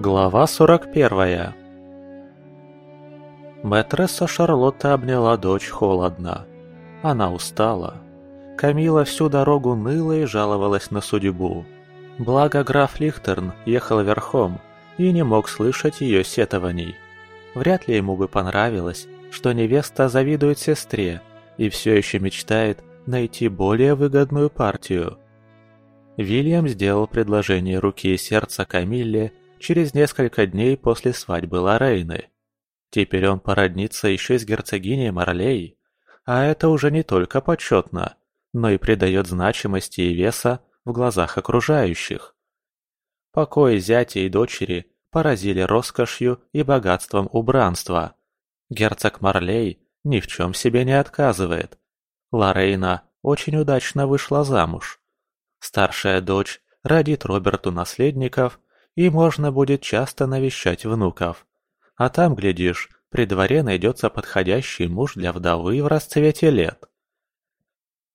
Глава 41 Мэтресса Шарлотта обняла дочь холодно. Она устала. Камила всю дорогу ныла и жаловалась на судьбу. Благо граф Лихтерн ехал верхом и не мог слышать ее сетований. Вряд ли ему бы понравилось, что невеста завидует сестре и все еще мечтает найти более выгодную партию. Вильям сделал предложение руки и сердца Камилле через несколько дней после свадьбы Лорейны. Теперь он породнится еще с герцогиней Марлей, а это уже не только почетно, но и придает значимости и веса в глазах окружающих. Покой зятя и дочери поразили роскошью и богатством убранства. Герцог Марлей ни в чем себе не отказывает. Лорейна очень удачно вышла замуж. Старшая дочь родит Роберту наследников, и можно будет часто навещать внуков. А там, глядишь, при дворе найдется подходящий муж для вдовы в расцвете лет.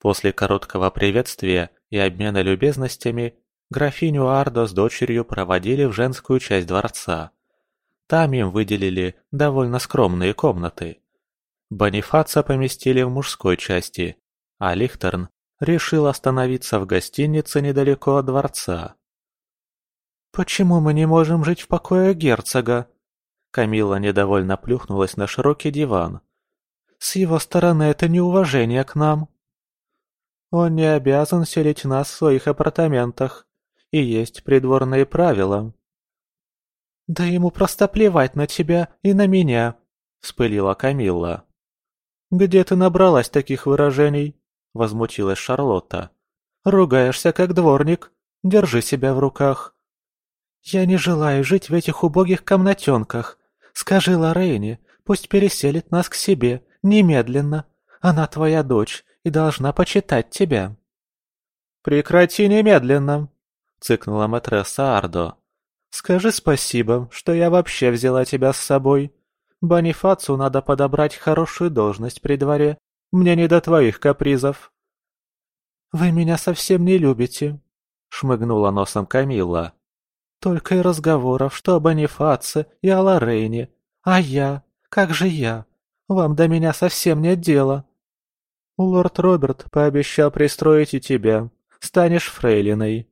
После короткого приветствия и обмена любезностями графиню Ардо с дочерью проводили в женскую часть дворца. Там им выделили довольно скромные комнаты. Бонифаца поместили в мужской части, а Лихтерн решил остановиться в гостинице недалеко от дворца. «Почему мы не можем жить в покое герцога?» Камила недовольно плюхнулась на широкий диван. «С его стороны это неуважение к нам». «Он не обязан селить нас в своих апартаментах. И есть придворные правила». «Да ему просто плевать на тебя и на меня», — вспылила Камилла. «Где ты набралась таких выражений?» — возмутилась Шарлотта. «Ругаешься, как дворник. Держи себя в руках». «Я не желаю жить в этих убогих комнатенках. Скажи Лорейне, пусть переселит нас к себе, немедленно. Она твоя дочь и должна почитать тебя». «Прекрати немедленно!» — цыкнула матресса Ардо. «Скажи спасибо, что я вообще взяла тебя с собой. Бонифацу надо подобрать хорошую должность при дворе, мне не до твоих капризов». «Вы меня совсем не любите», — шмыгнула носом Камилла. «Только и разговоров, что о Бонифаце и о Лорейне. А я? Как же я? Вам до меня совсем нет дела». «Лорд Роберт пообещал пристроить и тебя. Станешь фрейлиной».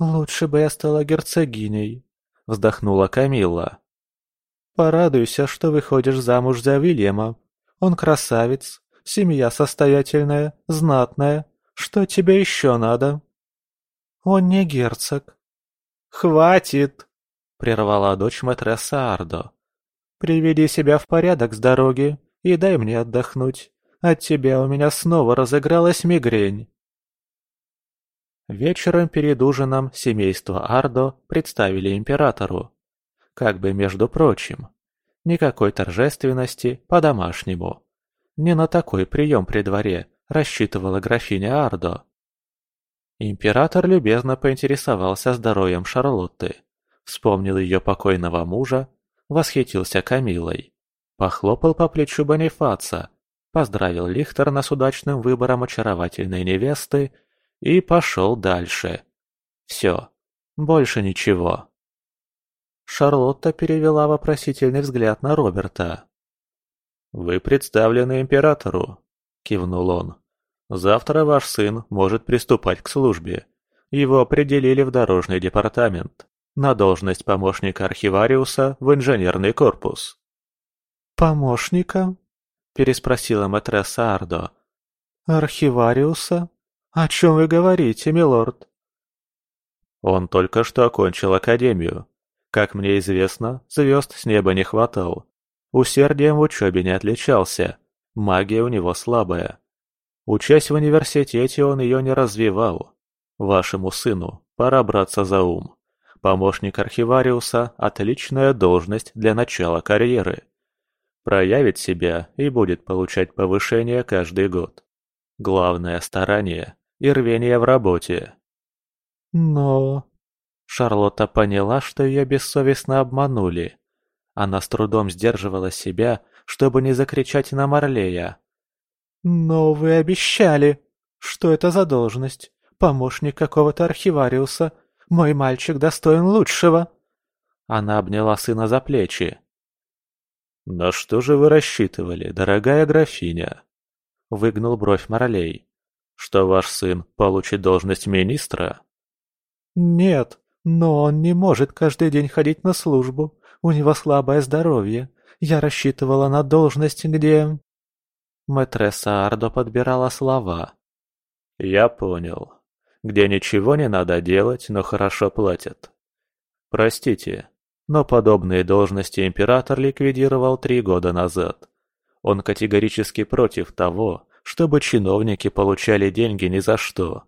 «Лучше бы я стала герцогиней», — вздохнула Камилла. «Порадуйся, что выходишь замуж за Вильяма. Он красавец, Семья состоятельная, знатная. Что тебе еще надо?» «Он не герцог». «Хватит!» — прервала дочь матресса Ардо. «Приведи себя в порядок с дороги и дай мне отдохнуть. От тебя у меня снова разыгралась мигрень». Вечером перед ужином семейство Ардо представили императору. Как бы между прочим. Никакой торжественности по-домашнему. Не на такой прием при дворе рассчитывала графиня Ардо. Император любезно поинтересовался здоровьем Шарлотты, вспомнил ее покойного мужа, восхитился Камилой, похлопал по плечу Бонифаца, поздравил Лихтерна с удачным выбором очаровательной невесты и пошел дальше. Все, больше ничего. Шарлотта перевела вопросительный взгляд на Роберта. «Вы представлены императору», — кивнул он. «Завтра ваш сын может приступать к службе. Его определили в дорожный департамент, на должность помощника архивариуса в инженерный корпус». «Помощника?» — переспросила матресса Ардо. «Архивариуса? О чем вы говорите, милорд?» Он только что окончил академию. Как мне известно, звезд с неба не хватало. Усердием в учебе не отличался, магия у него слабая. Учась в университете, он ее не развивал. Вашему сыну пора браться за ум. Помощник архивариуса – отличная должность для начала карьеры. Проявит себя и будет получать повышение каждый год. Главное – старание и рвение в работе. Но... Шарлотта поняла, что ее бессовестно обманули. Она с трудом сдерживала себя, чтобы не закричать на Марлея. «Но вы обещали! Что это за должность? Помощник какого-то архивариуса? Мой мальчик достоин лучшего!» Она обняла сына за плечи. «На что же вы рассчитывали, дорогая графиня?» Выгнул бровь Моралей. «Что ваш сын получит должность министра?» «Нет, но он не может каждый день ходить на службу. У него слабое здоровье. Я рассчитывала на должность, где...» Мэтресса Ардо подбирала слова. «Я понял. Где ничего не надо делать, но хорошо платят. Простите, но подобные должности император ликвидировал три года назад. Он категорически против того, чтобы чиновники получали деньги ни за что.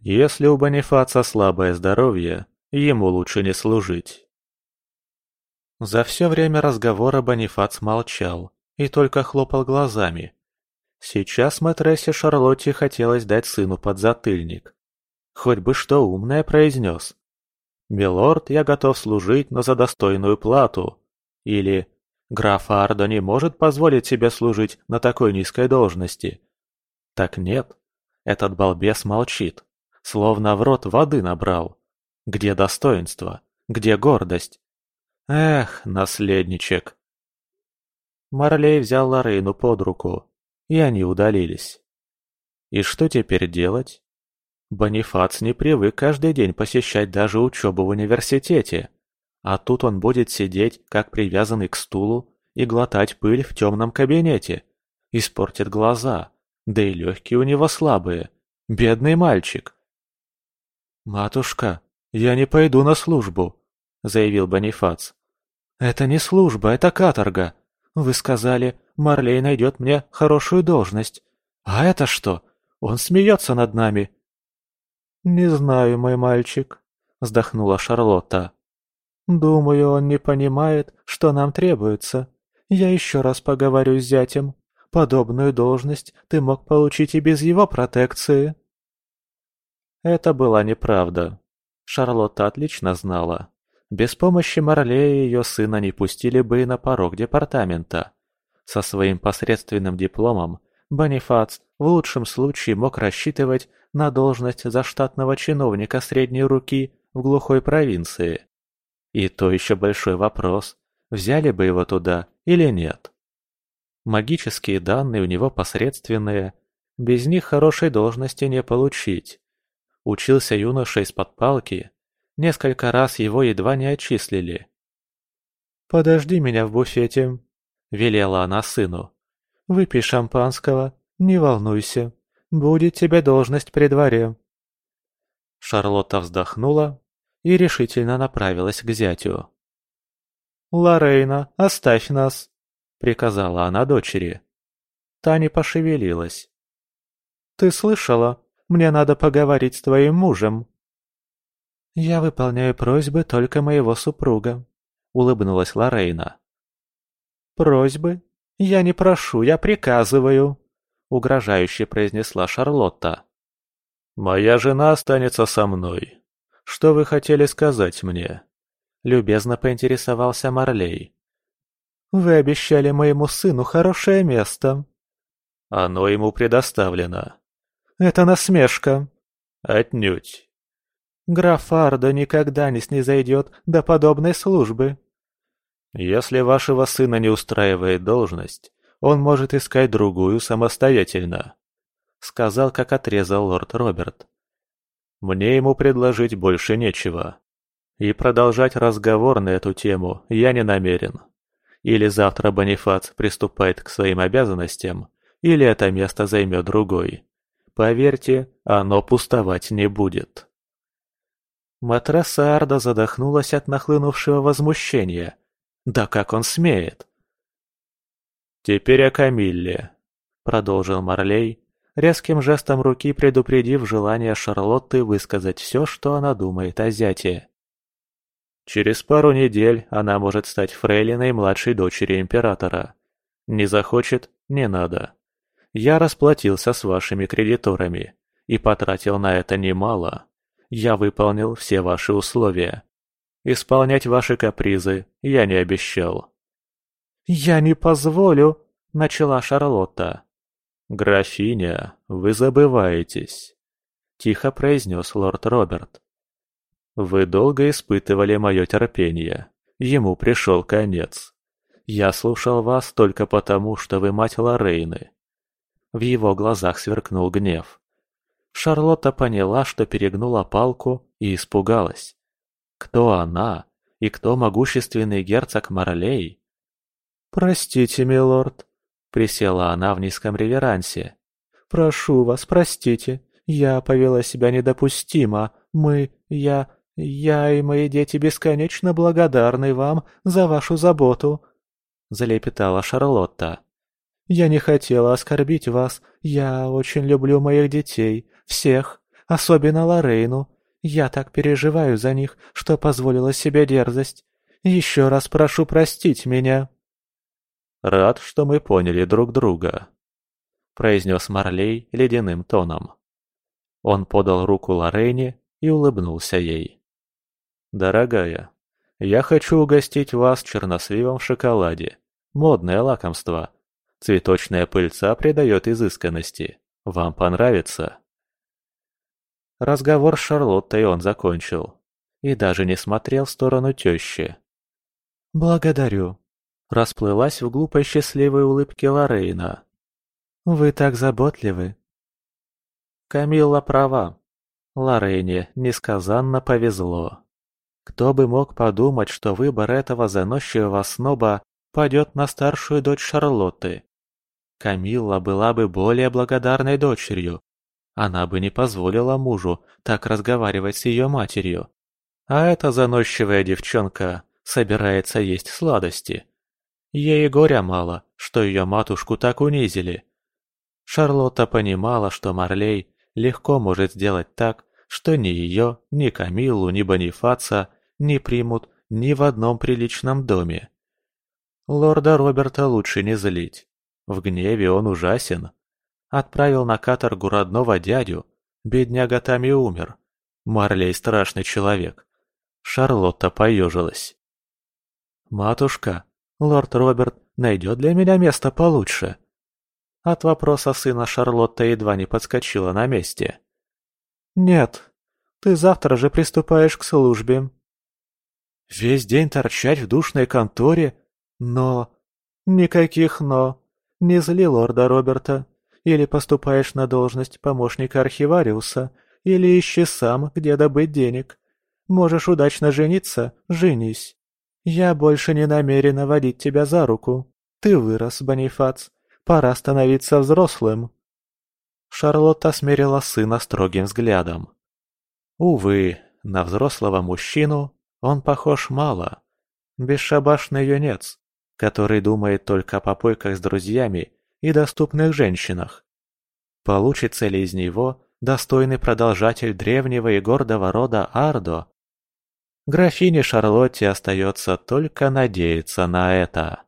Если у Бонифаца слабое здоровье, ему лучше не служить. За все время разговора Бонифац молчал и только хлопал глазами. Сейчас матрессе Шарлотте хотелось дать сыну подзатыльник. Хоть бы что умное произнес. «Милорд, я готов служить, но за достойную плату». Или «Граф Ардо не может позволить себе служить на такой низкой должности». Так нет, этот балбес молчит, словно в рот воды набрал. Где достоинство? Где гордость? Эх, наследничек. Марлей взял Лорейну под руку, и они удалились. И что теперь делать? Бонифац не привык каждый день посещать даже учебу в университете. А тут он будет сидеть, как привязанный к стулу, и глотать пыль в темном кабинете. Испортит глаза, да и легкие у него слабые. Бедный мальчик. «Матушка, я не пойду на службу», — заявил Бонифац. «Это не служба, это каторга. Вы сказали, Марлей найдет мне хорошую должность. А это что? Он смеется над нами, «Не знаю, мой мальчик», — вздохнула Шарлотта. «Думаю, он не понимает, что нам требуется. Я еще раз поговорю с зятем. Подобную должность ты мог получить и без его протекции». Это была неправда. Шарлотта отлично знала. Без помощи Марлея ее сына не пустили бы и на порог департамента. Со своим посредственным дипломом Бонифац в лучшем случае мог рассчитывать на должность заштатного чиновника средней руки в глухой провинции. И то еще большой вопрос, взяли бы его туда или нет. Магические данные у него посредственные, без них хорошей должности не получить. Учился юноша из-под палки, несколько раз его едва не отчислили. «Подожди меня в буфете», — велела она сыну. «Выпей шампанского, не волнуйся». Будет тебе должность при дворе». Шарлотта вздохнула и решительно направилась к зятю. «Лорейна, оставь нас!» — приказала она дочери. Та не пошевелилась. «Ты слышала? Мне надо поговорить с твоим мужем». «Я выполняю просьбы только моего супруга», — улыбнулась Лорейна. «Просьбы? Я не прошу, я приказываю», — угрожающе произнесла Шарлотта. «Моя жена останется со мной. Что вы хотели сказать мне?» Любезно поинтересовался Марлей. «Вы обещали моему сыну хорошее место». «Оно ему предоставлено». «Это насмешка». «Отнюдь». «Граф Ардо никогда не снизойдет до подобной службы». «Если вашего сына не устраивает должность, он может искать другую самостоятельно», — сказал, как отрезал лорд Роберт. «Мне ему предложить больше нечего. И продолжать разговор на эту тему я не намерен. Или завтра Бонифац приступает к своим обязанностям, или это место займет другой. Поверьте, оно пустовать не будет». Матресса Арда задохнулась от нахлынувшего возмущения. «Да как он смеет!» «Теперь о Камилле», — продолжил Марлей, резким жестом руки предупредив желание Шарлотты высказать все, что она думает о зяте. «Через пару недель она может стать фрейлиной младшей дочери императора. Не захочет — не надо. Я расплатился с вашими кредиторами и потратил на это немало. Я выполнил все ваши условия. Исполнять ваши капризы я не обещал. «Я не позволю!» — начала Шарлотта. «Графиня, вы забываетесь», — тихо произнес лорд Роберт. Вы долго испытывали мое терпение. Ему пришел конец. Я слушал вас только потому, что вы мать Лорейны. В его глазах сверкнул гнев. Шарлотта поняла, что перегнула палку и испугалась. Кто она и кто могущественный герцог Марлей? «Простите, милорд», — присела она в низком реверансе. «Прошу вас, простите, я повела себя недопустимо. Мы, я, я и мои дети бесконечно благодарны вам за вашу заботу», — залепетала Шарлотта. «Я не хотела оскорбить вас. Я очень люблю моих детей, всех, особенно Лорейну. Я так переживаю за них, что позволила себе дерзость. Еще раз прошу простить меня». «Рад, что мы поняли друг друга», — произнес Марлей ледяным тоном. Он подал руку Лорейне и улыбнулся ей. «Дорогая, я хочу угостить вас черносливом в шоколаде. Модное лакомство. Цветочная пыльца придает изысканности. Вам понравится?» Разговор с Шарлоттой он закончил. И даже не смотрел в сторону тещи. «Благодарю», — расплылась в глупой счастливой улыбке Лорейна. «Вы так заботливы». Камилла права. Лорейне несказанно повезло. Кто бы мог подумать, что выбор этого заносчивого сноба падет на старшую дочь Шарлотты. Камилла была бы более благодарной дочерью, она бы не позволила мужу так разговаривать с ее матерью. А эта заносчивая девчонка собирается есть сладости. Ей горя мало, что ее матушку так унизили. Шарлотта понимала, что Марлей легко может сделать так, что ни ее, ни Камиллу, ни Бонифаца не примут ни в одном приличном доме. Лорда Роберта лучше не злить. В гневе он ужасен. Отправил на каторгу родного дядю. Бедняга там и умер. Марлей страшный человек. Шарлотта поежилась. «Матушка, лорд Роберт найдет для меня место получше?» От вопроса сына Шарлотта едва не подскочила на месте. «Нет, ты завтра же приступаешь к службе». «Весь день торчать в душной конторе? Но...» «Никаких «но». Не зли лорда Роберта. Или поступаешь на должность помощника архивариуса, или ищи сам, где добыть денег. Можешь удачно жениться – женись. Я больше не намерена водить тебя за руку. Ты вырос, Бонифац. Пора становиться взрослым». Шарлотта смерила сына строгим взглядом. Увы, на взрослого мужчину он похож мало. Бесшабашный юнец, который думает только о попойках с друзьями и доступных женщинах. Получится ли из него достойный продолжатель древнего и гордого рода Ардо? Графине Шарлотте остается только надеяться на это.